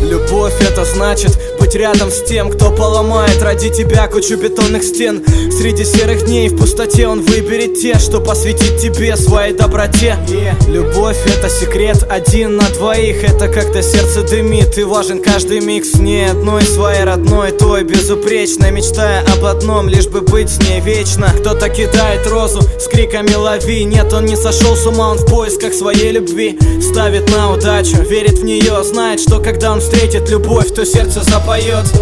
Любовь это значит быть рядом с тем, кто поломает. Ради тебя кучу бетонных стен. Среди серых дней в пустоте он выберет те, что посвятит тебе своей доброте. Yeah. Любовь это секрет один на двоих, это когда сердце дымит И важен каждый миг с ней одной своей родной, той безупречной Мечтая об одном, лишь бы быть с ней вечно. Кто-то кидает розу с криками лови! Нет, он не сошел с ума, он в поисках своей любви. Ставит на удачу, верит в нее, знает, что когда он встретит любовь, то сердце запоет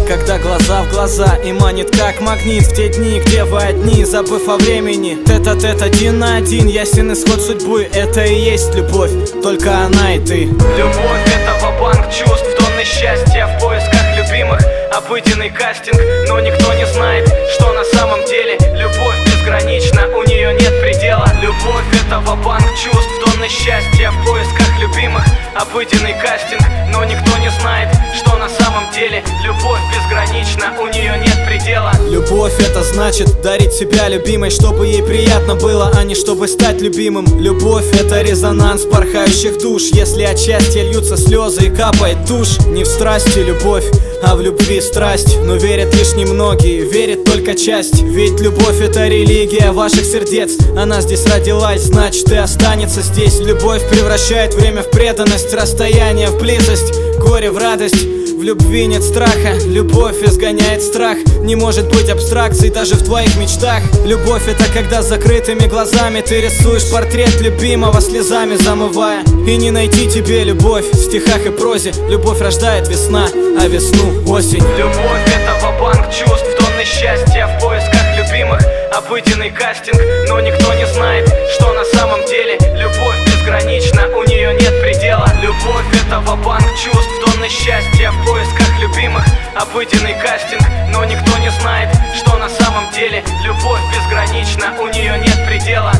Когда глаза в глаза и манит как магнит В те дни, где вы одни, забыв о времени. Тет-а-тет один на один, ясен исход судьбы Это и есть любовь, только она и ты. Любовь это банк чувств, тонны счастья в поисках любимых. Обыденный кастинг, но никто не знает, что на самом деле. Любовь безгранична, у нее нет предела. Любовь это банк чувств, тонны счастья в поисках любимых. Обыденный кастинг, но никто не знает, деле Любовь безгранична, у нее нет предела. Любовь это значит дарить себя любимой, чтобы ей приятно было, а не чтобы стать любимым. Любовь это резонанс порхающих душ, если от счастья льются слезы и капает тушь. Не в страсти любовь, а в любви страсть Но верят лишь немногие, верит только часть. Ведь любовь это религия ваших сердец Она здесь родилась, значит и останется здесь. Любовь превращает время в преданность, расстояние в близость Горе в радость. В любви нет страха, любовь изгоняет страх. Не может быть абстракций даже в твоих мечтах. Любовь это когда с закрытыми глазами Ты рисуешь портрет любимого слезами замывая. И не найти тебе любовь в стихах и прозе. Любовь рождает весна, а весну осень. Любовь это банк чувств, тонны счастья в поисках любимых. Обыденный кастинг, но никто не знает, что на самом деле Любовь безгранична, у нее нет предела